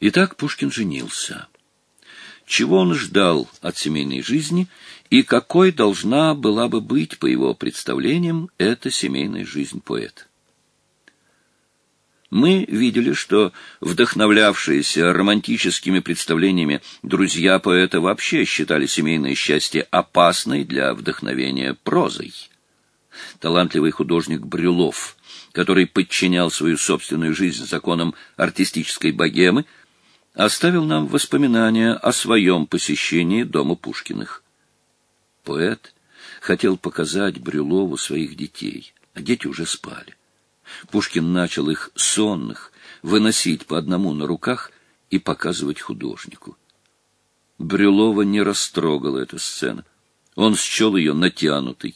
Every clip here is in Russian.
Итак, Пушкин женился. Чего он ждал от семейной жизни и какой должна была бы быть, по его представлениям, эта семейная жизнь поэта? Мы видели, что вдохновлявшиеся романтическими представлениями друзья поэта вообще считали семейное счастье опасной для вдохновения прозой. Талантливый художник Брюлов, который подчинял свою собственную жизнь законам артистической богемы, оставил нам воспоминания о своем посещении дома Пушкиных. Поэт хотел показать Брюлову своих детей, а дети уже спали. Пушкин начал их сонных выносить по одному на руках и показывать художнику. Брюлова не растрогала эта сцена. Он счел ее натянутой.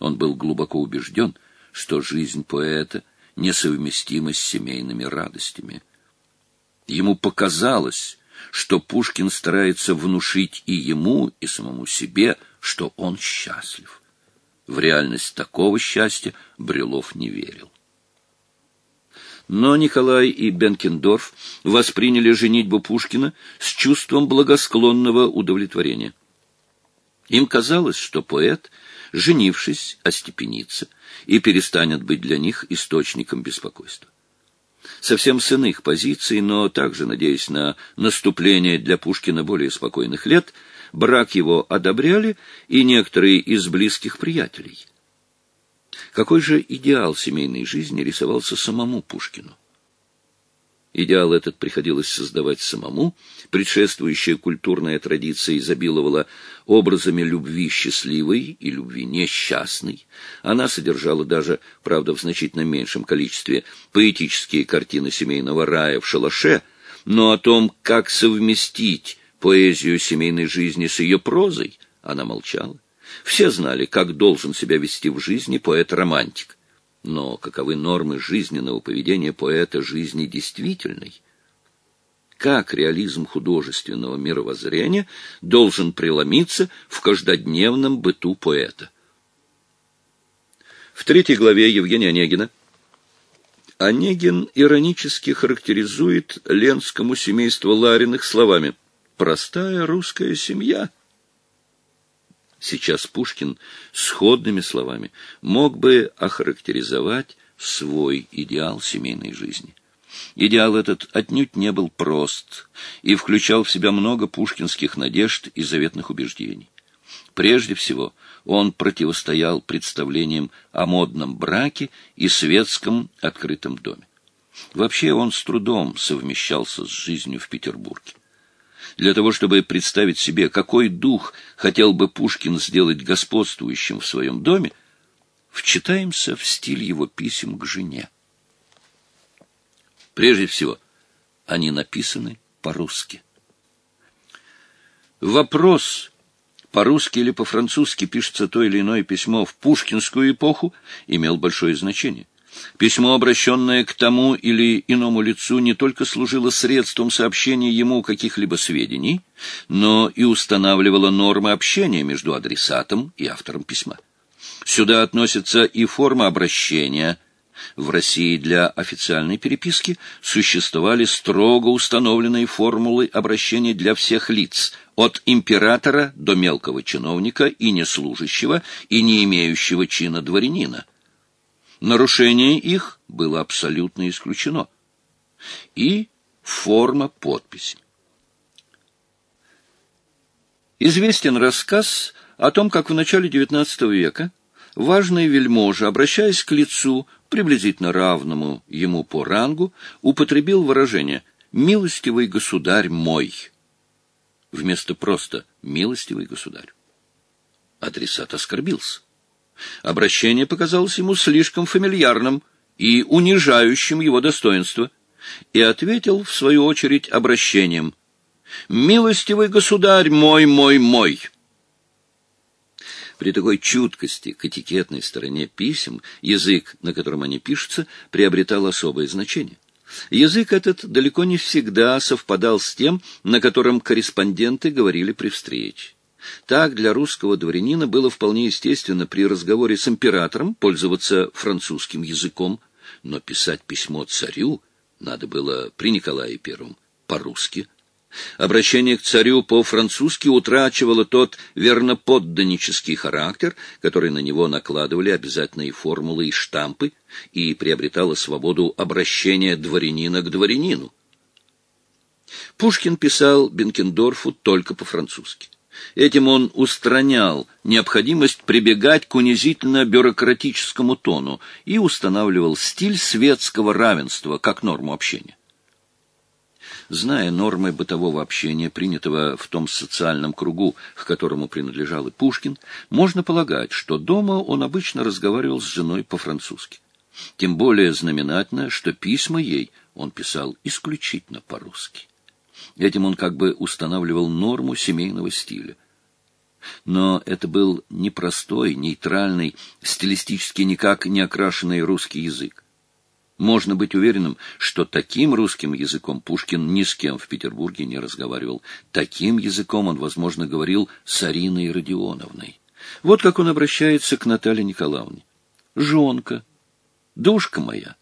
Он был глубоко убежден, что жизнь поэта несовместима с семейными радостями. Ему показалось, что Пушкин старается внушить и ему, и самому себе, что он счастлив. В реальность такого счастья Брюлов не верил. Но Николай и Бенкендорф восприняли женитьбу Пушкина с чувством благосклонного удовлетворения. Им казалось, что поэт, женившись, остепенится и перестанет быть для них источником беспокойства. Совсем с иных позиций, но также надеясь на наступление для Пушкина более спокойных лет, брак его одобряли и некоторые из близких приятелей – какой же идеал семейной жизни рисовался самому Пушкину? Идеал этот приходилось создавать самому, предшествующая культурная традиция изобиловала образами любви счастливой и любви несчастной. Она содержала даже, правда, в значительно меньшем количестве, поэтические картины семейного рая в шалаше, но о том, как совместить поэзию семейной жизни с ее прозой, она молчала. Все знали, как должен себя вести в жизни поэт-романтик. Но каковы нормы жизненного поведения поэта жизни действительной? Как реализм художественного мировоззрения должен преломиться в каждодневном быту поэта? В третьей главе Евгения Онегина Онегин иронически характеризует ленскому семейство Лариных словами «простая русская семья». Сейчас Пушкин сходными словами мог бы охарактеризовать свой идеал семейной жизни. Идеал этот отнюдь не был прост и включал в себя много пушкинских надежд и заветных убеждений. Прежде всего, он противостоял представлениям о модном браке и светском открытом доме. Вообще он с трудом совмещался с жизнью в Петербурге для того, чтобы представить себе, какой дух хотел бы Пушкин сделать господствующим в своем доме, вчитаемся в стиль его писем к жене. Прежде всего, они написаны по-русски. Вопрос, по-русски или по-французски пишется то или иное письмо в пушкинскую эпоху, имел большое значение. Письмо, обращенное к тому или иному лицу, не только служило средством сообщения ему каких-либо сведений, но и устанавливало нормы общения между адресатом и автором письма. Сюда относится и форма обращения. В России для официальной переписки существовали строго установленные формулы обращения для всех лиц, от императора до мелкого чиновника и неслужащего, и не имеющего чина дворянина. Нарушение их было абсолютно исключено. И форма подписи. Известен рассказ о том, как в начале XIX века важный вельможа, обращаясь к лицу, приблизительно равному ему по рангу, употребил выражение «милостивый государь мой» вместо просто «милостивый государь». Адресат оскорбился. Обращение показалось ему слишком фамильярным и унижающим его достоинство, и ответил, в свою очередь, обращением «Милостивый государь мой, мой, мой!» При такой чуткости к этикетной стороне писем язык, на котором они пишутся, приобретал особое значение. Язык этот далеко не всегда совпадал с тем, на котором корреспонденты говорили при встрече. Так для русского дворянина было вполне естественно при разговоре с императором пользоваться французским языком, но писать письмо царю надо было при Николае Первом по-русски. Обращение к царю по-французски утрачивало тот верноподданнический характер, который на него накладывали обязательные формулы и штампы, и приобретало свободу обращения дворянина к дворянину. Пушкин писал Бенкендорфу только по-французски. Этим он устранял необходимость прибегать к унизительно-бюрократическому тону и устанавливал стиль светского равенства как норму общения. Зная нормы бытового общения, принятого в том социальном кругу, к которому принадлежал и Пушкин, можно полагать, что дома он обычно разговаривал с женой по-французски. Тем более знаменательно, что письма ей он писал исключительно по-русски. Этим он как бы устанавливал норму семейного стиля. Но это был непростой, нейтральный, стилистически никак не окрашенный русский язык. Можно быть уверенным, что таким русским языком Пушкин ни с кем в Петербурге не разговаривал. Таким языком он, возможно, говорил с Ариной Родионовной. Вот как он обращается к Наталье Николаевне. «Жонка, душка моя,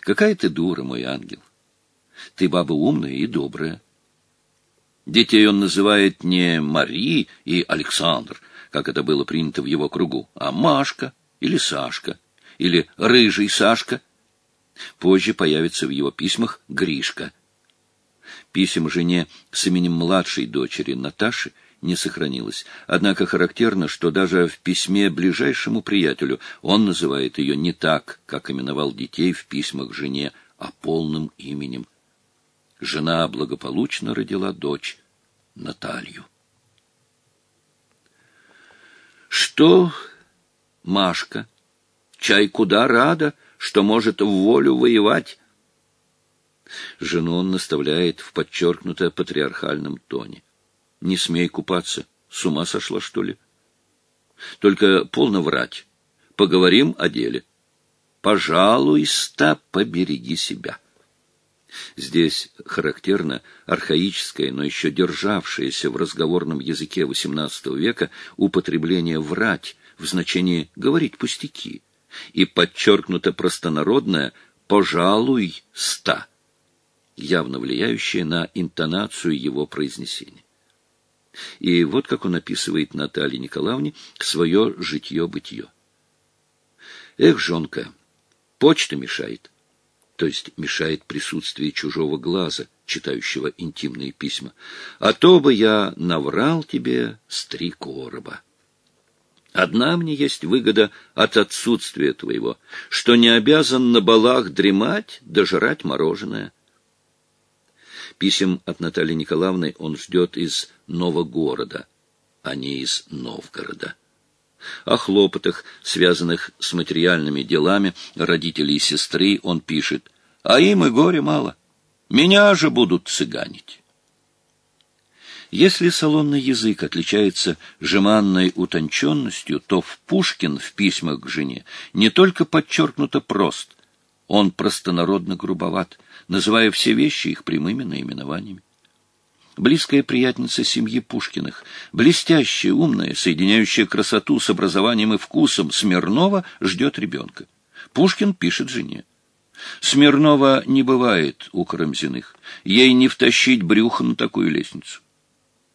какая ты дура, мой ангел. Ты баба умная и добрая. Детей он называет не Мари и Александр, как это было принято в его кругу, а Машка или Сашка, или Рыжий Сашка. Позже появится в его письмах Гришка. Писем жене с именем младшей дочери Наташи не сохранилось. Однако характерно, что даже в письме ближайшему приятелю он называет ее не так, как именовал детей в письмах жене, а полным именем жена благополучно родила дочь Наталью. Что, Машка, чай куда рада, что может в волю воевать? Жену он наставляет в подчеркнуто патриархальном тоне. Не смей купаться, с ума сошла, что ли? Только полно врать. Поговорим о деле. Пожалуйста, побереги себя. Здесь характерно архаическое, но еще державшееся в разговорном языке XVIII века употребление «врать» в значении «говорить пустяки» и подчеркнуто простонародное «пожалуй ста», явно влияющее на интонацию его произнесения. И вот как он описывает Наталье Николаевне свое житье-бытие. «Эх, жонка, почта мешает» то есть мешает присутствие чужого глаза, читающего интимные письма. А то бы я наврал тебе с три короба. Одна мне есть выгода от отсутствия твоего, что не обязан на балах дремать, дожрать мороженое. Писем от Натальи Николаевны он ждет из Новогорода, а не из Новгорода. О хлопотах, связанных с материальными делами родителей и сестры, он пишет, «А им и горе мало. Меня же будут цыганить». Если салонный язык отличается жеманной утонченностью, то в Пушкин в письмах к жене не только подчеркнуто прост, он простонародно грубоват, называя все вещи их прямыми наименованиями близкая приятница семьи Пушкиных, блестящая, умная, соединяющая красоту с образованием и вкусом, Смирнова ждет ребенка. Пушкин пишет жене. Смирнова не бывает у Карамзиных. Ей не втащить брюхо на такую лестницу.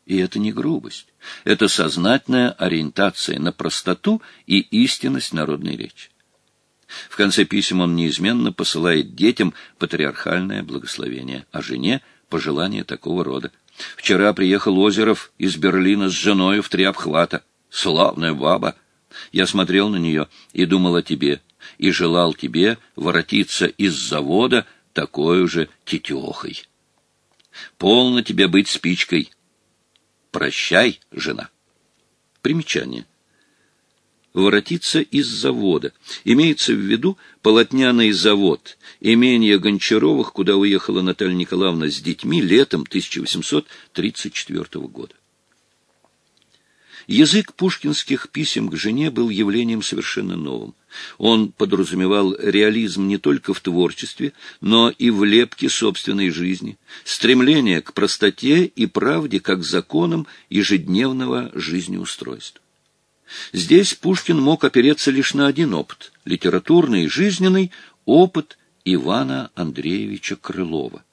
И это не грубость. Это сознательная ориентация на простоту и истинность народной речи. В конце писем он неизменно посылает детям патриархальное благословение, а жене — пожелание такого рода. Вчера приехал Озеров из Берлина с женой в три обхвата. Славная баба. Я смотрел на нее и думал о тебе, и желал тебе воротиться из завода такой же тетехой. Полно тебе быть спичкой. Прощай, жена. Примечание воротиться из завода. Имеется в виду полотняный завод, имение Гончаровых, куда уехала Наталья Николаевна с детьми летом 1834 года. Язык пушкинских писем к жене был явлением совершенно новым. Он подразумевал реализм не только в творчестве, но и в лепке собственной жизни, стремление к простоте и правде как законам ежедневного жизнеустройства. Здесь Пушкин мог опереться лишь на один опыт — литературный и жизненный опыт Ивана Андреевича Крылова.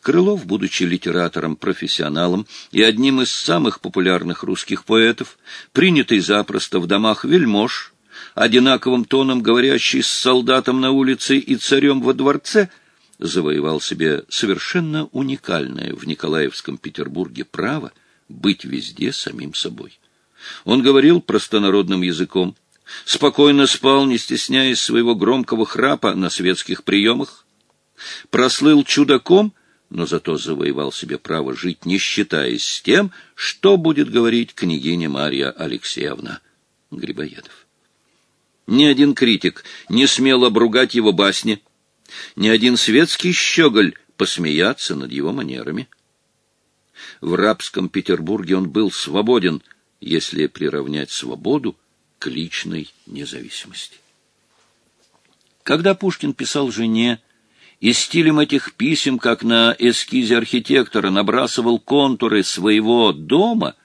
Крылов, будучи литератором-профессионалом и одним из самых популярных русских поэтов, принятый запросто в домах вельмож, одинаковым тоном говорящий с солдатом на улице и царем во дворце, завоевал себе совершенно уникальное в Николаевском Петербурге право быть везде самим собой. Он говорил простонародным языком, спокойно спал, не стесняясь своего громкого храпа на светских приемах, прослыл чудаком, но зато завоевал себе право жить, не считаясь с тем, что будет говорить княгиня Марья Алексеевна Грибоедов. Ни один критик не смел обругать его басни, ни один светский щеголь посмеяться над его манерами. В рабском Петербурге он был свободен, если приравнять свободу к личной независимости. Когда Пушкин писал жене, и стилем этих писем, как на эскизе архитектора, набрасывал контуры своего дома,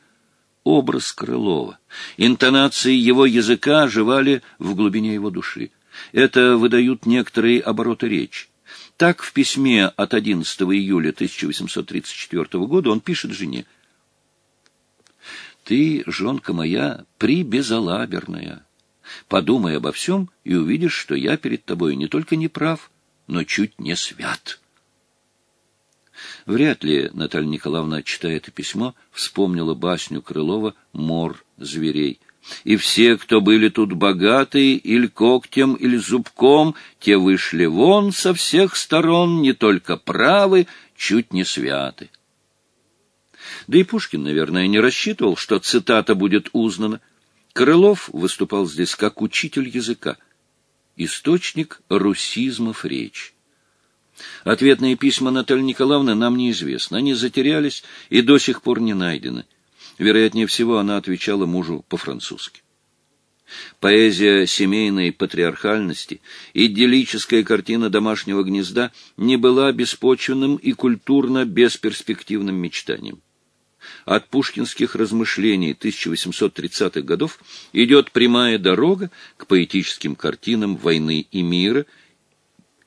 образ Крылова. Интонации его языка оживали в глубине его души. Это выдают некоторые обороты речи. Так в письме от 11 июля 1834 года он пишет жене «Ты, жонка моя, прибезалаберная. Подумай обо всем и увидишь, что я перед тобой не только не прав, но чуть не свят». Вряд ли Наталья Николаевна, читая это письмо, вспомнила басню Крылова «Мор зверей». И все, кто были тут богатые, или когтем, или зубком, те вышли вон со всех сторон, не только правы, чуть не святы. Да и Пушкин, наверное, не рассчитывал, что цитата будет узнана. Крылов выступал здесь как учитель языка, источник русизмов речи. Ответные письма Натальи Николаевны нам неизвестны. Они затерялись и до сих пор не найдены. Вероятнее всего, она отвечала мужу по-французски. Поэзия семейной патриархальности, идиллическая картина домашнего гнезда не была беспочвенным и культурно бесперспективным мечтанием. От пушкинских размышлений 1830-х годов идет прямая дорога к поэтическим картинам войны и мира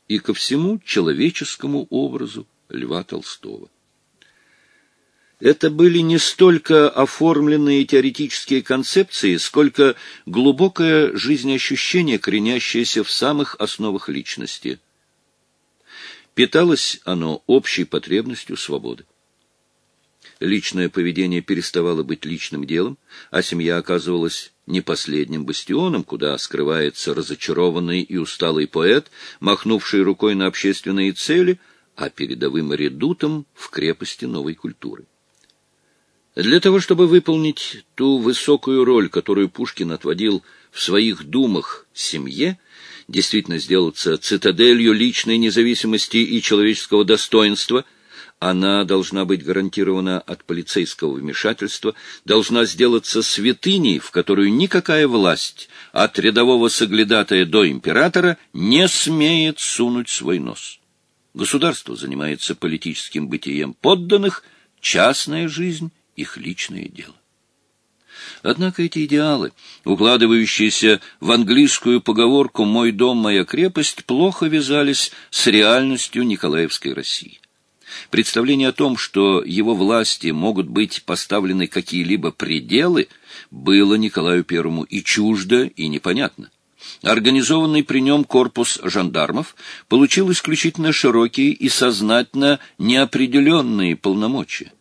и ко всему человеческому образу Льва Толстого. Это были не столько оформленные теоретические концепции, сколько глубокое жизнеощущение, коренящееся в самых основах личности. Питалось оно общей потребностью свободы. Личное поведение переставало быть личным делом, а семья оказывалась не последним бастионом, куда скрывается разочарованный и усталый поэт, махнувший рукой на общественные цели, а передовым редутом в крепости новой культуры. Для того, чтобы выполнить ту высокую роль, которую Пушкин отводил в своих думах семье, действительно сделаться цитаделью личной независимости и человеческого достоинства, она должна быть гарантирована от полицейского вмешательства, должна сделаться святыней, в которую никакая власть, от рядового соглядатая до императора, не смеет сунуть свой нос. Государство занимается политическим бытием подданных, частная жизнь их личное дело. Однако эти идеалы, укладывающиеся в английскую поговорку «мой дом, моя крепость», плохо вязались с реальностью Николаевской России. Представление о том, что его власти могут быть поставлены какие-либо пределы, было Николаю Первому и чуждо, и непонятно. Организованный при нем корпус жандармов получил исключительно широкие и сознательно неопределенные полномочия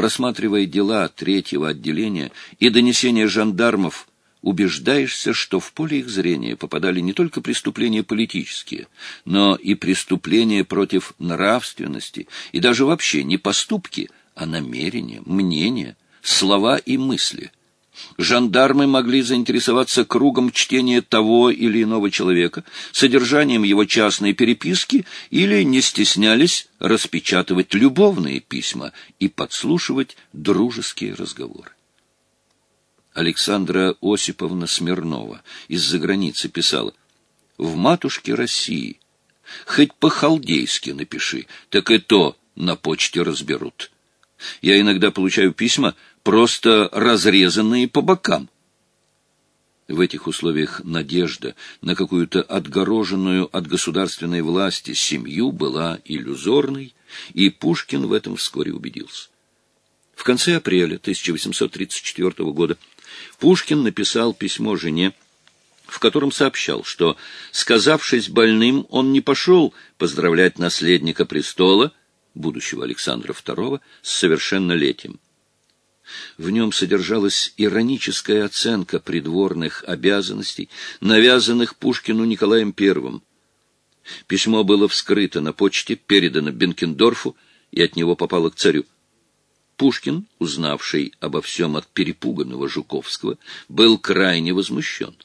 просматривая дела третьего отделения и донесения жандармов, убеждаешься, что в поле их зрения попадали не только преступления политические, но и преступления против нравственности, и даже вообще не поступки, а намерения, мнения, слова и мысли – Жандармы могли заинтересоваться кругом чтения того или иного человека, содержанием его частной переписки или не стеснялись распечатывать любовные письма и подслушивать дружеские разговоры. Александра Осиповна Смирнова из-за границы писала «В матушке России хоть по-халдейски напиши, так и то на почте разберут». Я иногда получаю письма, просто разрезанные по бокам. В этих условиях надежда на какую-то отгороженную от государственной власти семью была иллюзорной и Пушкин в этом вскоре убедился. В конце апреля 1834 года Пушкин написал письмо жене, в котором сообщал, что, сказавшись больным, он не пошел поздравлять наследника престола, будущего Александра II, с совершеннолетием. В нем содержалась ироническая оценка придворных обязанностей, навязанных Пушкину Николаем I. Письмо было вскрыто на почте, передано Бенкендорфу и от него попало к царю. Пушкин, узнавший обо всем от перепуганного Жуковского, был крайне возмущен.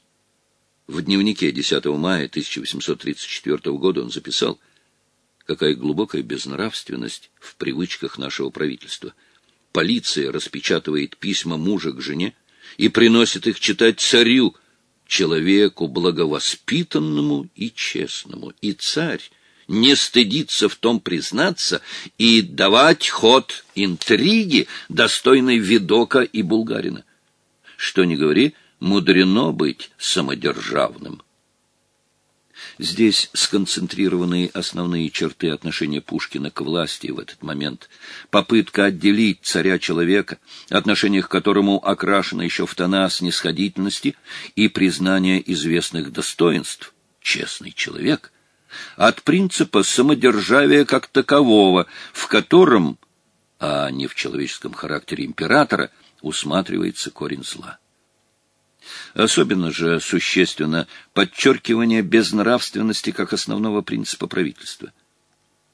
В дневнике 10 мая 1834 года он записал «Какая глубокая безнравственность в привычках нашего правительства. Полиция распечатывает письма мужа к жене и приносит их читать царю, человеку благовоспитанному и честному. И царь не стыдится в том признаться и давать ход интриги, достойной Видока и Булгарина. Что ни говори, мудрено быть самодержавным. Здесь сконцентрированы основные черты отношения Пушкина к власти в этот момент. Попытка отделить царя-человека, отношение к которому окрашено еще в тона снисходительности и признание известных достоинств, честный человек, от принципа самодержавия как такового, в котором, а не в человеческом характере императора, усматривается корень зла. Особенно же существенно подчеркивание безнравственности как основного принципа правительства.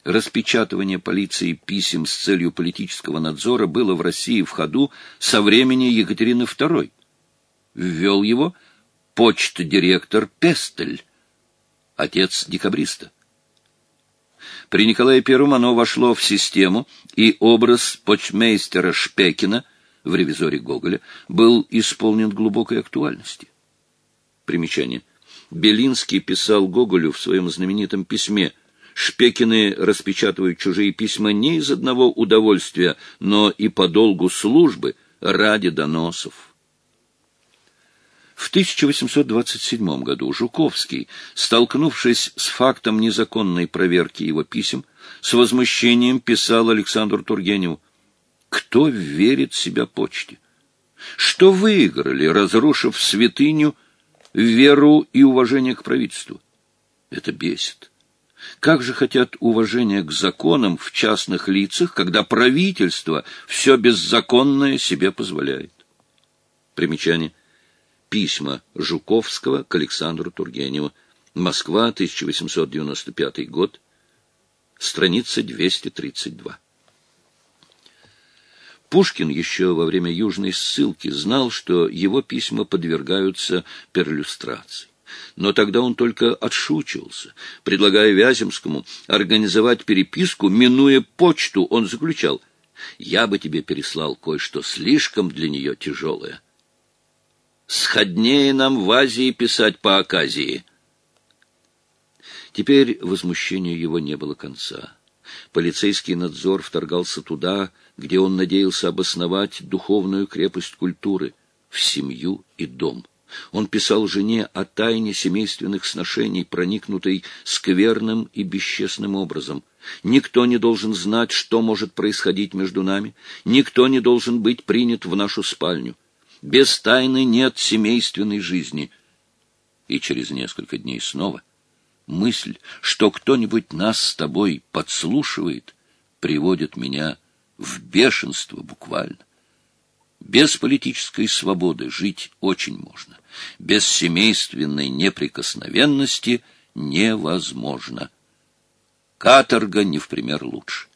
Распечатывание полиции писем с целью политического надзора было в России в ходу со времени Екатерины II. Ввел его почта-директор Пестель, отец декабриста. При Николае I оно вошло в систему, и образ почмейстера Шпекина в ревизоре Гоголя был исполнен глубокой актуальности. Примечание. Белинский писал Гоголю в своем знаменитом письме «Шпекины распечатывают чужие письма не из одного удовольствия, но и по долгу службы ради доносов». В 1827 году Жуковский, столкнувшись с фактом незаконной проверки его писем, с возмущением писал Александру Тургеневу кто верит себя почте? Что выиграли, разрушив святыню, веру и уважение к правительству? Это бесит. Как же хотят уважения к законам в частных лицах, когда правительство все беззаконное себе позволяет? Примечание. Письма Жуковского к Александру Тургеневу. Москва, 1895 год. Страница 232. Пушкин еще во время южной ссылки знал, что его письма подвергаются перлюстрации. Но тогда он только отшучивался. Предлагая Вяземскому организовать переписку, минуя почту, он заключал «Я бы тебе переслал кое-что слишком для нее тяжелое». «Сходнее нам в Азии писать по оказии». Теперь возмущению его не было конца. Полицейский надзор вторгался туда, где он надеялся обосновать духовную крепость культуры, в семью и дом. Он писал жене о тайне семейственных сношений, проникнутой скверным и бесчестным образом. Никто не должен знать, что может происходить между нами, никто не должен быть принят в нашу спальню. Без тайны нет семейственной жизни. И через несколько дней снова — Мысль, что кто-нибудь нас с тобой подслушивает, приводит меня в бешенство буквально. Без политической свободы жить очень можно. Без семейственной неприкосновенности невозможно. Каторга не в пример лучше.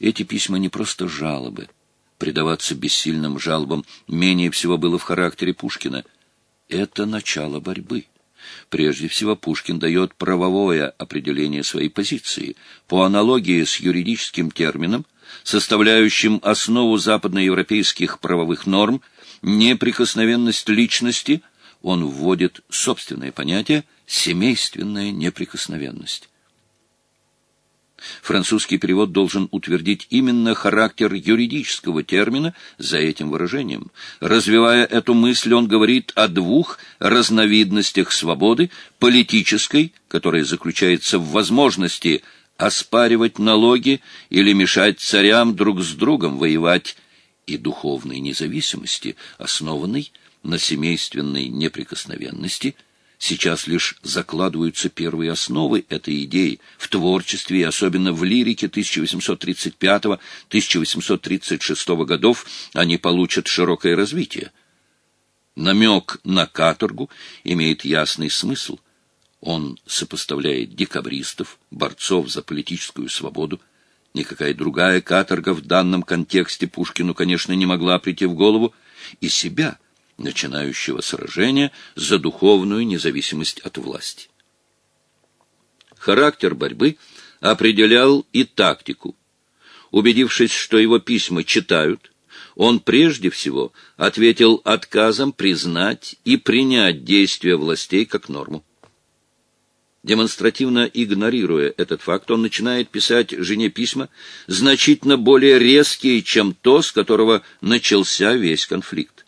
Эти письма не просто жалобы. Предаваться бессильным жалобам менее всего было в характере Пушкина. Это начало борьбы. Прежде всего, Пушкин дает правовое определение своей позиции. По аналогии с юридическим термином, составляющим основу западноевропейских правовых норм, неприкосновенность личности, он вводит собственное понятие «семейственная неприкосновенность». Французский перевод должен утвердить именно характер юридического термина за этим выражением. Развивая эту мысль, он говорит о двух разновидностях свободы – политической, которая заключается в возможности оспаривать налоги или мешать царям друг с другом воевать, и духовной независимости, основанной на семейственной неприкосновенности, сейчас лишь закладываются первые основы этой идеи в творчестве и особенно в лирике 1835-1836 годов они получат широкое развитие. Намек на каторгу имеет ясный смысл. Он сопоставляет декабристов, борцов за политическую свободу. Никакая другая каторга в данном контексте Пушкину, конечно, не могла прийти в голову, и себя, начинающего сражение за духовную независимость от власти. Характер борьбы определял и тактику. Убедившись, что его письма читают, он прежде всего ответил отказом признать и принять действия властей как норму. Демонстративно игнорируя этот факт, он начинает писать жене письма, значительно более резкие, чем то, с которого начался весь конфликт.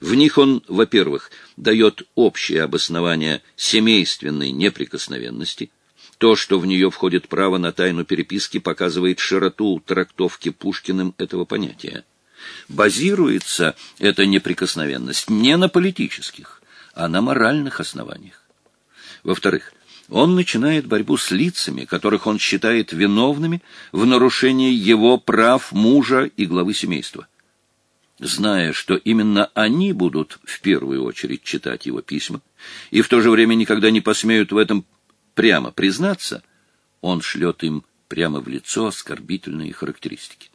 В них он, во-первых, дает общее обоснование семейственной неприкосновенности. То, что в нее входит право на тайну переписки, показывает широту трактовки Пушкиным этого понятия. Базируется эта неприкосновенность не на политических, а на моральных основаниях. Во-вторых, он начинает борьбу с лицами, которых он считает виновными в нарушении его прав мужа и главы семейства. Зная, что именно они будут в первую очередь читать его письма, и в то же время никогда не посмеют в этом прямо признаться, он шлет им прямо в лицо оскорбительные характеристики.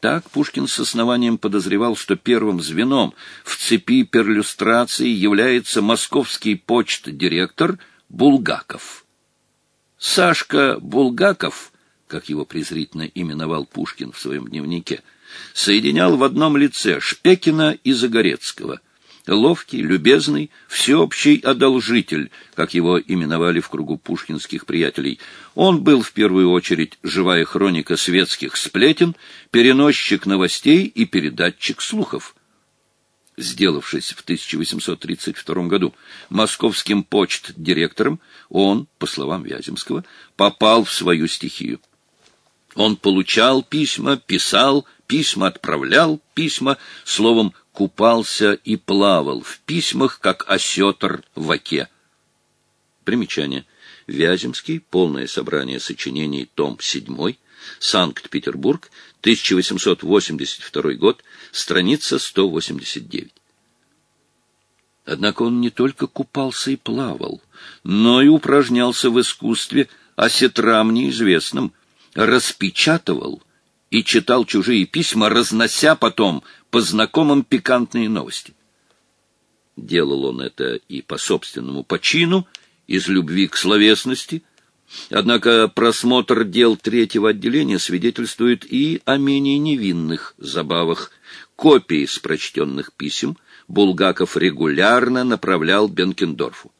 Так Пушкин с основанием подозревал, что первым звеном в цепи перлюстрации является московский почт-директор Булгаков. Сашка Булгаков, как его презрительно именовал Пушкин в своем дневнике, соединял в одном лице Шпекина и Загорецкого — ловкий, любезный, всеобщий одолжитель, как его именовали в кругу пушкинских приятелей. Он был в первую очередь живая хроника светских сплетен, переносчик новостей и передатчик слухов. Сделавшись в 1832 году московским почт-директором, он, по словам Вяземского, попал в свою стихию. Он получал письма, писал, письма отправлял, письма, словом, купался и плавал в письмах, как осетр в оке. Примечание. Вяземский. Полное собрание сочинений. Том 7. Санкт-Петербург. 1882 год. Страница 189. Однако он не только купался и плавал, но и упражнялся в искусстве осетрам неизвестным, распечатывал и читал чужие письма, разнося потом по знакомым пикантные новости. Делал он это и по собственному почину, из любви к словесности, однако просмотр дел третьего отделения свидетельствует и о менее невинных забавах. Копии с прочтенных писем Булгаков регулярно направлял Бенкендорфу.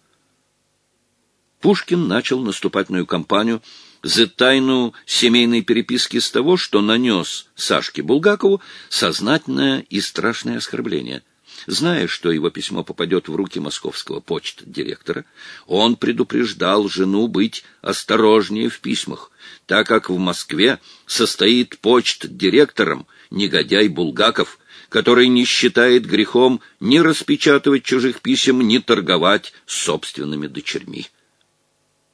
Пушкин начал наступательную кампанию за тайну семейной переписки с того, что нанес Сашке Булгакову сознательное и страшное оскорбление. Зная, что его письмо попадет в руки московского почт-директора, он предупреждал жену быть осторожнее в письмах, так как в Москве состоит почт-директором негодяй Булгаков, который не считает грехом ни распечатывать чужих писем, ни торговать собственными дочерьми.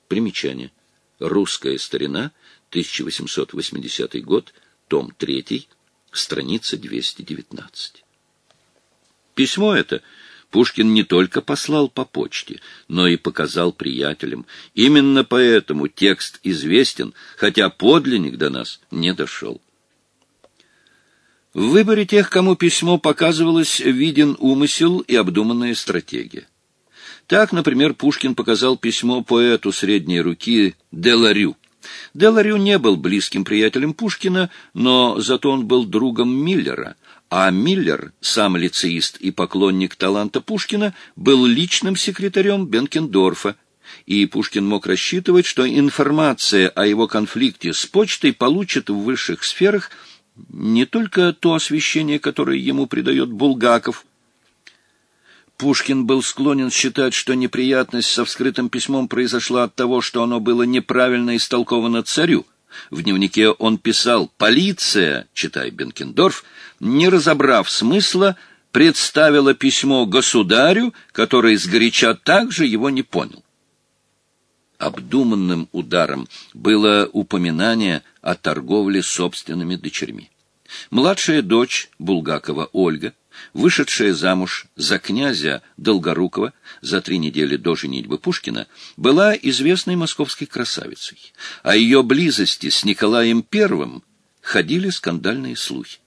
Примечание. Русская старина, 1880 год, том 3, страница 219. Письмо это Пушкин не только послал по почте, но и показал приятелям. Именно поэтому текст известен, хотя подлинник до нас не дошел. В выборе тех, кому письмо показывалось, виден умысел и обдуманная стратегия. Так, например, Пушкин показал письмо поэту средней руки Деларю. Деларю не был близким приятелем Пушкина, но зато он был другом Миллера, а Миллер, сам лицеист и поклонник таланта Пушкина, был личным секретарем Бенкендорфа, и Пушкин мог рассчитывать, что информация о его конфликте с почтой получит в высших сферах не только то освещение, которое ему придает Булгаков, Пушкин был склонен считать, что неприятность со вскрытым письмом произошла от того, что оно было неправильно истолковано царю, В дневнике он писал «Полиция», читай Бенкендорф, не разобрав смысла, представила письмо государю, который сгоряча также его не понял. Обдуманным ударом было упоминание о торговле собственными дочерьми. Младшая дочь Булгакова Ольга, вышедшая замуж за князя Долгорукова за три недели до женитьбы Пушкина, была известной московской красавицей. О ее близости с Николаем I ходили скандальные слухи.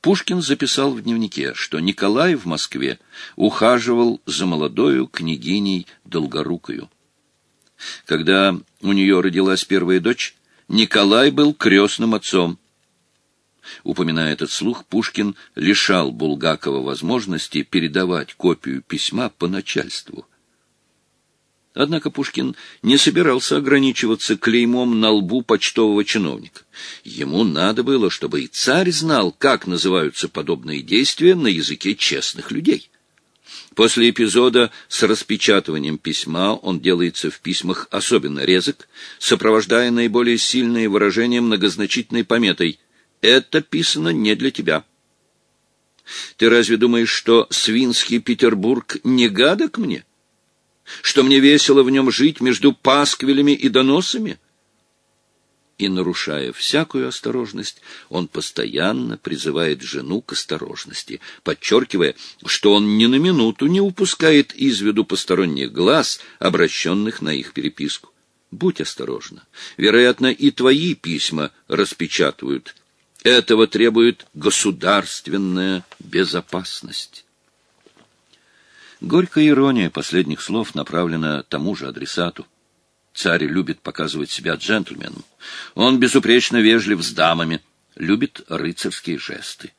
Пушкин записал в дневнике, что Николай в Москве ухаживал за молодою княгиней Долгорукою. Когда у нее родилась первая дочь, Николай был крестным отцом. Упоминая этот слух, Пушкин лишал Булгакова возможности передавать копию письма по начальству. Однако Пушкин не собирался ограничиваться клеймом на лбу почтового чиновника. Ему надо было, чтобы и царь знал, как называются подобные действия на языке честных людей. После эпизода с распечатыванием письма он делается в письмах особенно резок, сопровождая наиболее сильные выражения многозначительной пометой «Это писано не для тебя». Ты разве думаешь, что свинский Петербург не гадок мне? Что мне весело в нем жить между пасквилями и доносами? и, нарушая всякую осторожность, он постоянно призывает жену к осторожности, подчеркивая, что он ни на минуту не упускает из виду посторонних глаз, обращенных на их переписку. Будь осторожна. Вероятно, и твои письма распечатывают. Этого требует государственная безопасность. Горькая ирония последних слов направлена тому же адресату. Царь любит показывать себя джентльменом. Он безупречно вежлив с дамами, любит рыцарские жесты.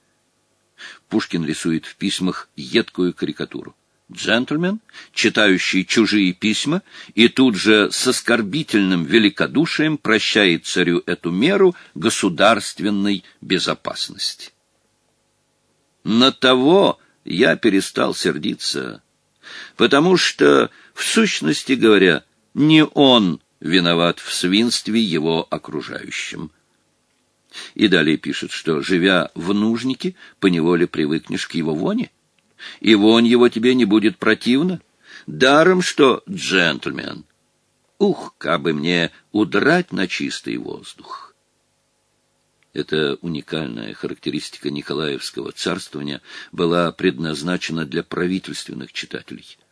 Пушкин рисует в письмах едкую карикатуру. Джентльмен, читающий чужие письма, и тут же с оскорбительным великодушием прощает царю эту меру государственной безопасности. На того я перестал сердиться, потому что, в сущности говоря, не он виноват в свинстве его окружающим. И далее пишет, что, живя в нужнике, поневоле привыкнешь к его воне, и вонь его тебе не будет противна, даром что джентльмен. Ух, как бы мне удрать на чистый воздух! Эта уникальная характеристика Николаевского царствования была предназначена для правительственных читателей —